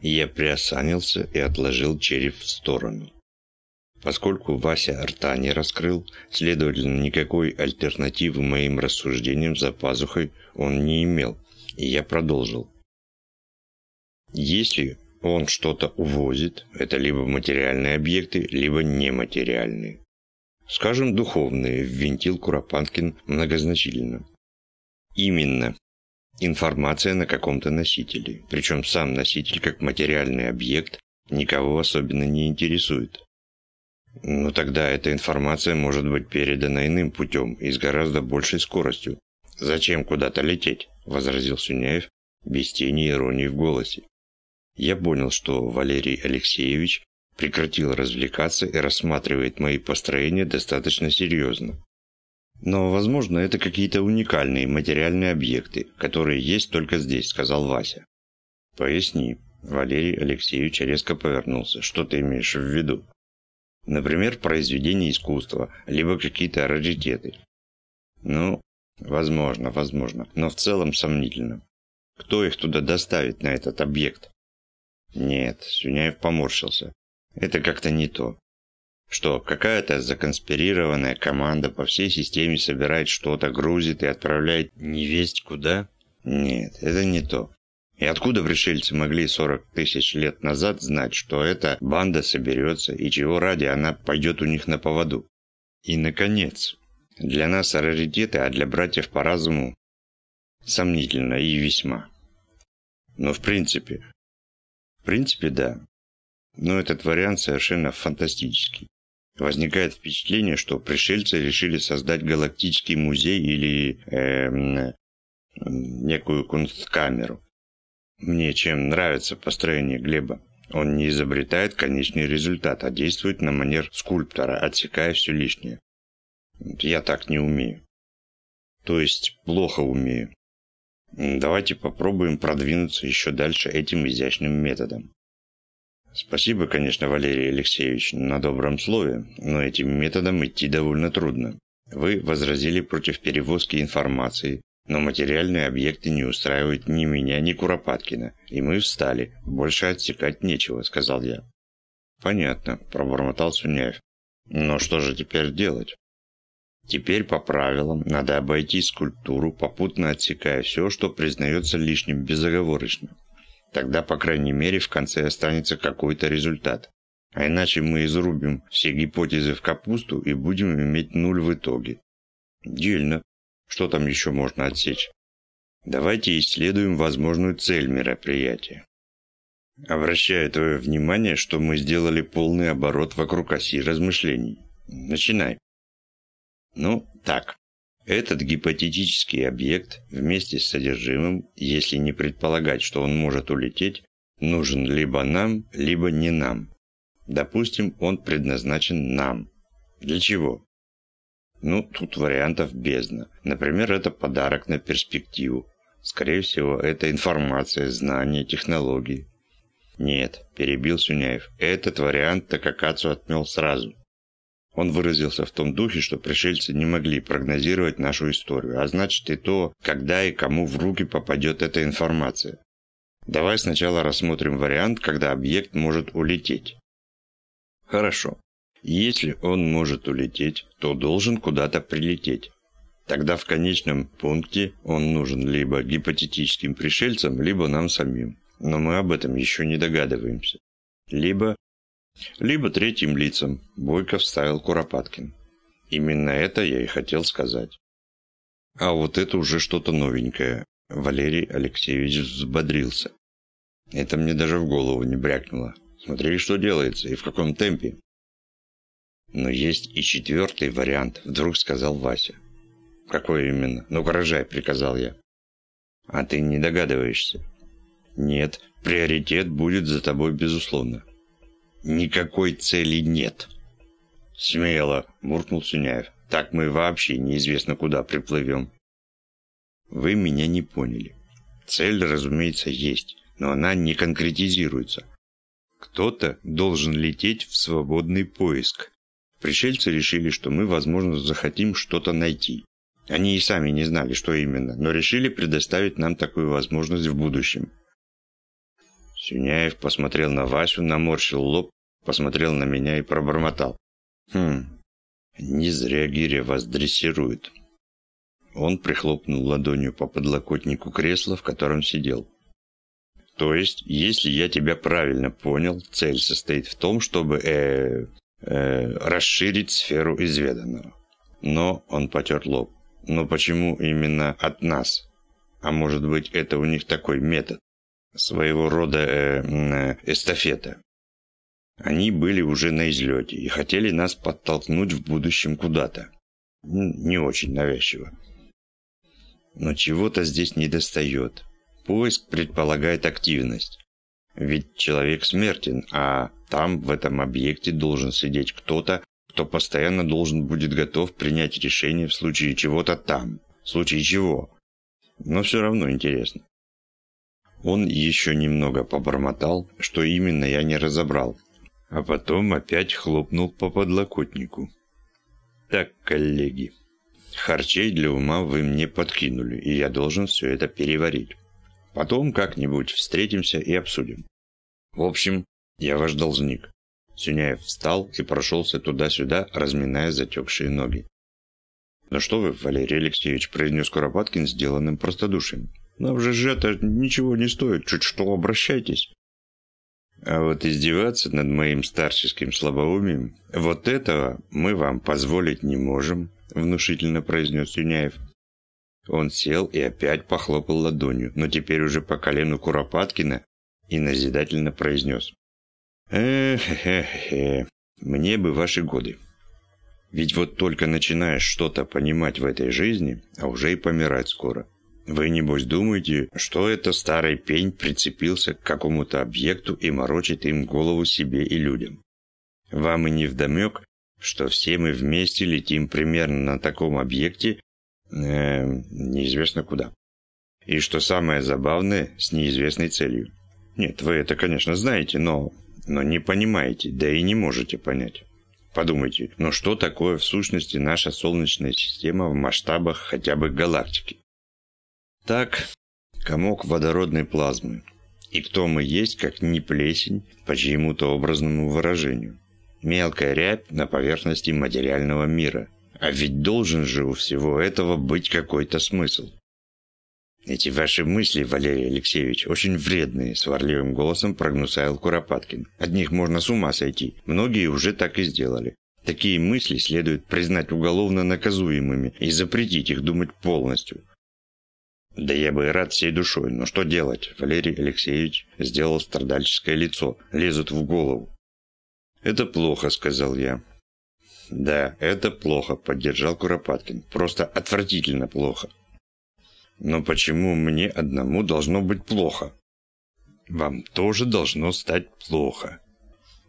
Я приосанился и отложил череп в сторону. Поскольку Вася рта не раскрыл, следовательно, никакой альтернативы моим рассуждениям за пазухой он не имел, и я продолжил. Если он что-то увозит, это либо материальные объекты, либо нематериальные. Скажем, духовные, ввинтил Куропаткин многозначительно. Именно. Информация на каком-то носителе, причем сам носитель как материальный объект никого особенно не интересует. Ну тогда эта информация может быть передана иным путем и с гораздо большей скоростью. Зачем куда-то лететь? возразил Сюняев без тени иронии в голосе. Я понял, что Валерий Алексеевич прекратил развлекаться и рассматривает мои построения достаточно серьезно. Но, возможно, это какие-то уникальные материальные объекты, которые есть только здесь, сказал Вася. Поясни. Валерий Алексеевич резко повернулся. Что ты имеешь в виду? Например, произведения искусства, либо какие-то раритеты. Ну, возможно, возможно, но в целом сомнительно. Кто их туда доставит на этот объект? Нет, Сюняев поморщился. Это как-то не то. Что, какая-то законспирированная команда по всей системе собирает что-то, грузит и отправляет невесть куда? Нет, это не то. И откуда пришельцы могли 40 тысяч лет назад знать, что эта банда соберется и чего ради она пойдет у них на поводу? И, наконец, для нас раритеты, а для братьев по разуму сомнительно и весьма. Но в принципе... В принципе, да. Но этот вариант совершенно фантастический. Возникает впечатление, что пришельцы решили создать галактический музей или э, некую кунсткамеру мне чем нравится построение Глеба. Он не изобретает конечный результат, а действует на манер скульптора, отсекая все лишнее. Я так не умею. То есть, плохо умею. Давайте попробуем продвинуться еще дальше этим изящным методом. Спасибо, конечно, Валерий Алексеевич, на добром слове, но этим методом идти довольно трудно. Вы возразили против перевозки информации, но материальные объекты не устраивают ни меня, ни Куропаткина, и мы встали. Больше отсекать нечего, сказал я. Понятно, пробормотал Суняев. Но что же теперь делать? Теперь по правилам надо обойти скульптуру, попутно отсекая все, что признается лишним безоговорочно. Тогда, по крайней мере, в конце останется какой-то результат. А иначе мы изрубим все гипотезы в капусту и будем иметь нуль в итоге. Дельно, что там еще можно отсечь? Давайте исследуем возможную цель мероприятия. Обращаю твое внимание, что мы сделали полный оборот вокруг оси размышлений. Начинай. Ну, так. Этот гипотетический объект вместе с содержимым, если не предполагать, что он может улететь, нужен либо нам, либо не нам. Допустим, он предназначен нам. Для чего? Ну, тут вариантов бездна. Например, это подарок на перспективу. Скорее всего, это информация, знания, технологии. Нет, перебил Сюняев. Этот вариант Такакацу отмел сразу. Он выразился в том духе, что пришельцы не могли прогнозировать нашу историю, а значит и то, когда и кому в руки попадет эта информация. Давай сначала рассмотрим вариант, когда объект может улететь. Хорошо. Если он может улететь, то должен куда-то прилететь. Тогда в конечном пункте он нужен либо гипотетическим пришельцам, либо нам самим. Но мы об этом еще не догадываемся. Либо... Либо третьим лицам, Бойко вставил Куропаткин. Именно это я и хотел сказать. А вот это уже что-то новенькое. Валерий Алексеевич взбодрился. Это мне даже в голову не брякнуло. Смотри, что делается и в каком темпе. «Но есть и четвертый вариант», — вдруг сказал Вася. «Какой именно? Ну, рожай», — приказал я. «А ты не догадываешься?» «Нет, приоритет будет за тобой, безусловно». «Никакой цели нет». «Смело», — буркнул Сюняев. «Так мы вообще неизвестно куда приплывем». «Вы меня не поняли. Цель, разумеется, есть, но она не конкретизируется. Кто-то должен лететь в свободный поиск, Пришельцы решили, что мы, возможно, захотим что-то найти. Они и сами не знали, что именно, но решили предоставить нам такую возможность в будущем. Сюняев посмотрел на Васю, наморщил лоб, посмотрел на меня и пробормотал. «Хм, не зря Гиря вас дрессирует». Он прихлопнул ладонью по подлокотнику кресла, в котором сидел. То есть, если я тебя правильно понял, цель состоит в том, чтобы э, э, расширить сферу изведанного. Но он потер лоб. Но почему именно от нас? А может быть, это у них такой метод? Своего рода э, э, эстафета. Они были уже на излете и хотели нас подтолкнуть в будущем куда-то. Не очень навязчиво. Но чего-то здесь не достает. Поиск предполагает активность. Ведь человек смертен, а там, в этом объекте, должен сидеть кто-то, кто постоянно должен будет готов принять решение в случае чего-то там. В случае чего. Но все равно интересно. Он еще немного побормотал, что именно я не разобрал. А потом опять хлопнул по подлокотнику. Так, коллеги, харчей для ума вы мне подкинули, и я должен все это переварить. Потом как-нибудь встретимся и обсудим. В общем, я ваш должник. Сюняев встал и прошелся туда-сюда, разминая затекшие ноги. «Ну что вы, Валерий Алексеевич», – произнес Куропаткин сделанным простодушием. «Нам же это ничего не стоит, чуть что обращайтесь». А вот издеваться над моим старческим слабоумием, вот этого мы вам позволить не можем, внушительно произнес Юняев. Он сел и опять похлопал ладонью, но теперь уже по колену Куропаткина, и назидательно произнес. «Эх-эх-эх, мне бы ваши годы. Ведь вот только начинаешь что-то понимать в этой жизни, а уже и помирать скоро. Вы, небось, думаете, что это старый пень прицепился к какому-то объекту и морочит им голову себе и людям. Вам и не вдомек, что все мы вместе летим примерно на таком объекте э, неизвестно куда. И что самое забавное, с неизвестной целью. Нет, вы это, конечно, знаете, но, но не понимаете, да и не можете понять. Подумайте, но что такое в сущности наша Солнечная система в масштабах хотя бы галактики? Так, комок водородной плазмы. И кто мы есть, как не плесень, по чьему-то образному выражению. Мелкая рябь на поверхности материального мира – а ведь должен же у всего этого быть какой-то смысл. Эти ваши мысли, Валерий Алексеевич, очень вредные, сварливым голосом прогнусаял Куропаткин. От них можно с ума сойти. Многие уже так и сделали. Такие мысли следует признать уголовно наказуемыми и запретить их думать полностью. Да я бы и рад всей душой, но что делать? Валерий Алексеевич сделал страдальческое лицо. Лезут в голову. Это плохо, сказал я. «Да, это плохо», – поддержал Куропаткин. «Просто отвратительно плохо». «Но почему мне одному должно быть плохо?» «Вам тоже должно стать плохо».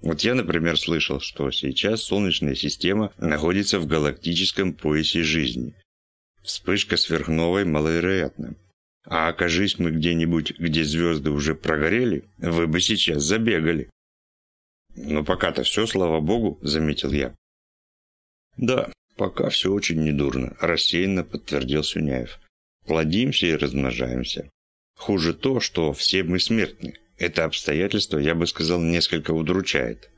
Вот я, например, слышал, что сейчас Солнечная система находится в галактическом поясе жизни. Вспышка сверхновой маловероятна. А окажись мы где-нибудь, где звезды уже прогорели, вы бы сейчас забегали. Но пока-то все, слава богу, заметил я. «Да, пока все очень недурно», – рассеянно подтвердил Сюняев. «Плодимся и размножаемся. Хуже то, что все мы смертны. Это обстоятельство, я бы сказал, несколько удручает.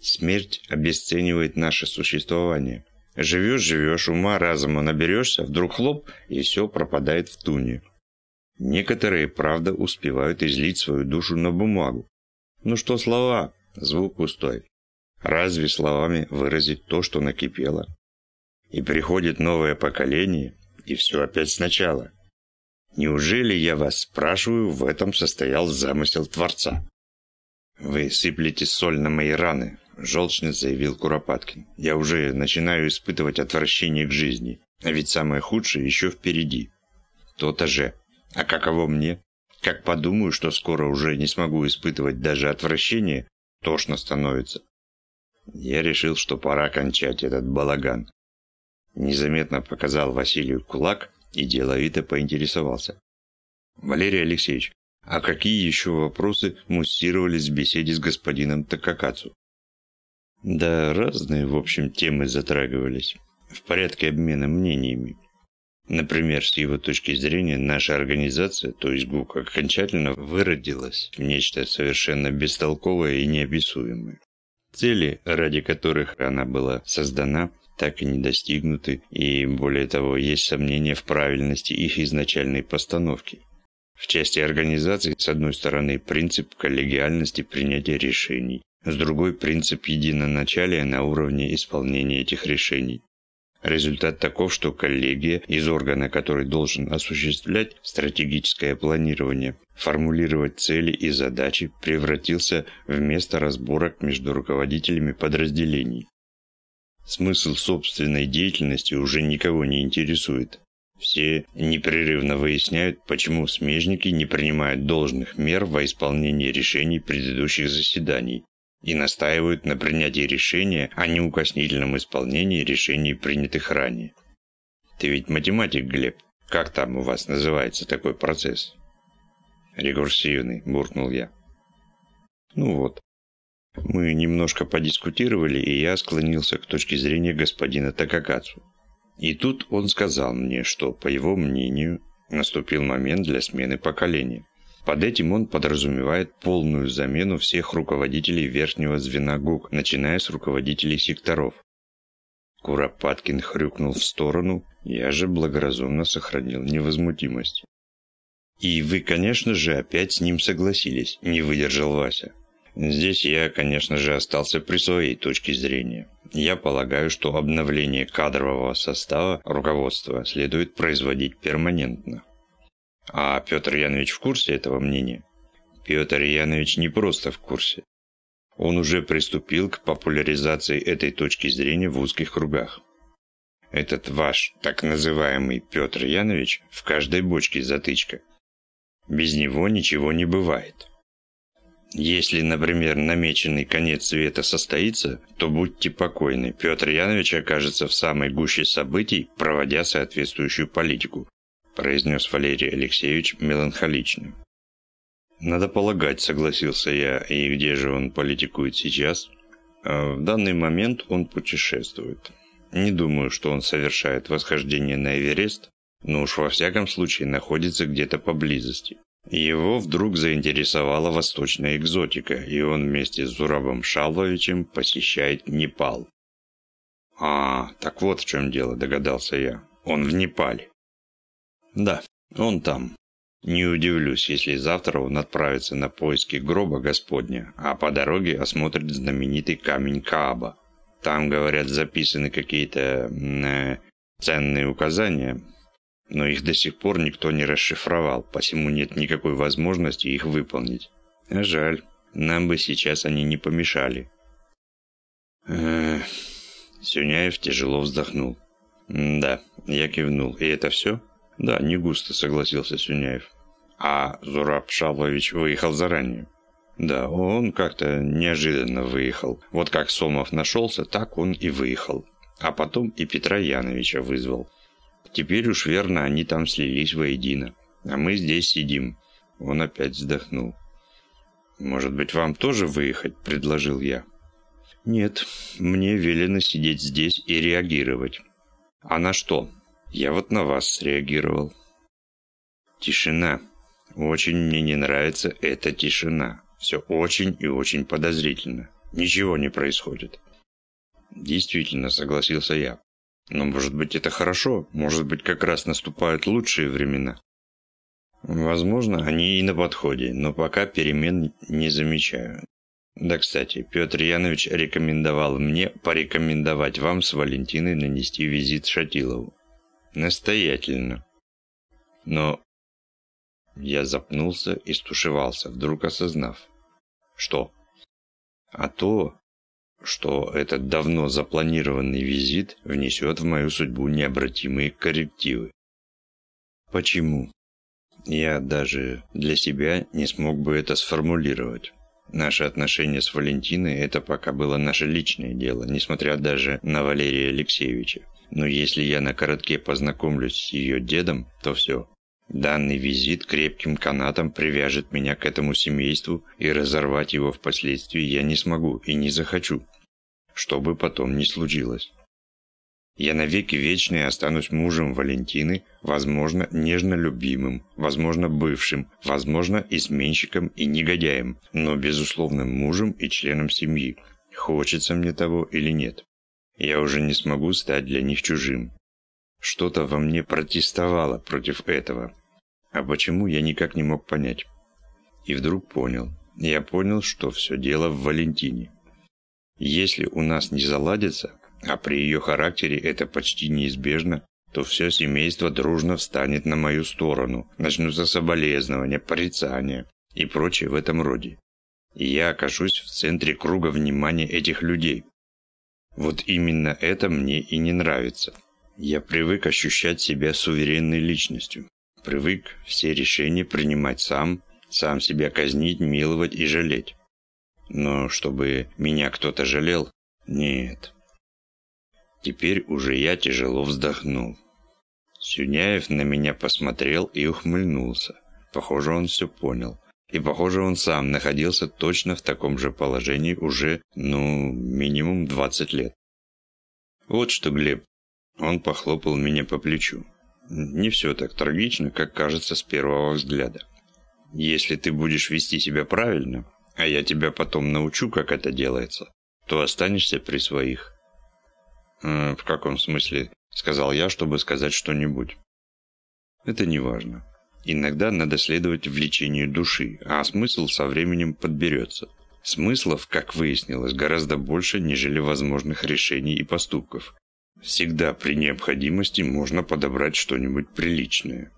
Смерть обесценивает наше существование. Живешь-живешь, ума разума наберешься, вдруг хлоп, и все пропадает в туне. Некоторые, правда, успевают излить свою душу на бумагу. Ну что слова, звук пустой. Разве словами выразить то, что накипело? И приходит новое поколение, и все опять сначала. Неужели, я вас спрашиваю, в этом состоял замысел Творца? Вы сыплете соль на мои раны, желчно заявил Куропаткин. Я уже начинаю испытывать отвращение к жизни, а ведь самое худшее еще впереди. То-то же. А каково мне? Как подумаю, что скоро уже не смогу испытывать даже отвращение, тошно становится. Я решил, что пора кончать этот балаган. Незаметно показал Василию кулак и деловито поинтересовался. Валерий Алексеевич, а какие еще вопросы муссировались в беседе с господином Такакацу? Да разные, в общем, темы затрагивались. В порядке обмена мнениями. Например, с его точки зрения, наша организация, то есть ГУК, окончательно выродилась в нечто совершенно бестолковое и неописуемое. Цели, ради которых она была создана, так и не достигнуты, и более того, есть сомнения в правильности их изначальной постановки. В части организации, с одной стороны, принцип коллегиальности принятия решений, с другой – принцип единоначалия на уровне исполнения этих решений. Результат таков, что коллегия, из органа, который должен осуществлять стратегическое планирование, формулировать цели и задачи, превратился в место разборок между руководителями подразделений. Смысл собственной деятельности уже никого не интересует. Все непрерывно выясняют, почему смежники не принимают должных мер во исполнении решений предыдущих заседаний и настаивают на принятии решения о неукоснительном исполнении решений, принятых ранее. Ты ведь математик, Глеб. Как там у вас называется такой процесс? Рекурсивный, буркнул я. Ну вот. Мы немножко подискутировали, и я склонился к точке зрения господина Такакацу. И тут он сказал мне, что, по его мнению, наступил момент для смены поколения. Под этим он подразумевает полную замену всех руководителей верхнего звена ГУК, начиная с руководителей секторов. Куропаткин хрюкнул в сторону, я же благоразумно сохранил невозмутимость. «И вы, конечно же, опять с ним согласились», – не выдержал Вася. Здесь я, конечно же, остался при своей точке зрения. Я полагаю, что обновление кадрового состава руководства следует производить перманентно. А Петр Янович в курсе этого мнения? Петр Янович не просто в курсе. Он уже приступил к популяризации этой точки зрения в узких кругах. Этот ваш так называемый Петр Янович в каждой бочке затычка. Без него ничего не бывает. Если, например, намеченный конец света состоится, то будьте покойны, Петр Янович окажется в самой гуще событий, проводя соответствующую политику, произнес Валерий Алексеевич меланхолично. «Надо полагать», — согласился я, — «и где же он политикует сейчас?» а «В данный момент он путешествует. Не думаю, что он совершает восхождение на Эверест, но уж во всяком случае находится где-то поблизости. Его вдруг заинтересовала восточная экзотика, и он вместе с Зурабом Шалвовичем посещает Непал. «А, так вот в чем дело», – догадался я. «Он в Непале». «Да, он там. Не удивлюсь, если завтра он отправится на поиски гроба Господня, а по дороге осмотрит знаменитый камень Кааба. Там, говорят, записаны какие-то э, ценные указания, но их до сих пор никто не расшифровал, посему нет никакой возможности их выполнить. А жаль, нам бы сейчас они не помешали. Эх, Сюняев тяжело вздохнул. «Да», я кивнул. «И это все?» «Да, не густо», согласился Сюняев. «А Зураб Шалович выехал заранее?» «Да, он как-то неожиданно выехал. Вот как Сомов нашелся, так он и выехал. А потом и Петра Яновича вызвал. Теперь уж верно, они там слились воедино. А мы здесь сидим. Он опять вздохнул. «Может быть, вам тоже выехать?» – предложил я. «Нет, мне велено сидеть здесь и реагировать». «А на что?» «Я вот на вас среагировал». «Тишина. Очень мне не нравится эта тишина. Все очень и очень подозрительно. Ничего не происходит». «Действительно», – согласился я. Но может быть это хорошо, может быть как раз наступают лучшие времена. Возможно, они и на подходе, но пока перемен не замечаю. Да, кстати, Петр Янович рекомендовал мне порекомендовать вам с Валентиной нанести визит Шатилову. Настоятельно. Но я запнулся и стушевался, вдруг осознав. Что? А то, что этот давно запланированный визит внесет в мою судьбу необратимые коррективы. Почему? Я даже для себя не смог бы это сформулировать. Наши отношения с Валентиной – это пока было наше личное дело, несмотря даже на Валерия Алексеевича. Но если я на коротке познакомлюсь с ее дедом, то все. Данный визит крепким канатом привяжет меня к этому семейству, и разорвать его впоследствии я не смогу и не захочу, что бы потом ни случилось. Я навеки вечные останусь мужем Валентины, возможно, нежно любимым, возможно, бывшим, возможно, изменщиком и негодяем, но безусловным мужем и членом семьи, хочется мне того или нет. Я уже не смогу стать для них чужим. Что-то во мне протестовало против этого. А почему, я никак не мог понять. И вдруг понял. Я понял, что все дело в Валентине. Если у нас не заладится, а при ее характере это почти неизбежно, то все семейство дружно встанет на мою сторону, начнутся соболезнования, порицания и прочее в этом роде. И я окажусь в центре круга внимания этих людей. Вот именно это мне и не нравится. Я привык ощущать себя суверенной личностью. Привык все решения принимать сам, сам себя казнить, миловать и жалеть. Но чтобы меня кто-то жалел, нет. Теперь уже я тяжело вздохнул. Сюняев на меня посмотрел и ухмыльнулся. Похоже, он все понял. И похоже, он сам находился точно в таком же положении уже, ну, минимум 20 лет. Вот что, Глеб, он похлопал меня по плечу. Не все так трагично, как кажется с первого взгляда. Если ты будешь вести себя правильно, а я тебя потом научу, как это делается, то останешься при своих. «Э, «В каком смысле?» – сказал я, чтобы сказать что-нибудь. «Это не важно. Иногда надо следовать влечению души, а смысл со временем подберется. Смыслов, как выяснилось, гораздо больше, нежели возможных решений и поступков. Всегда при необходимости можно подобрать что-нибудь приличное.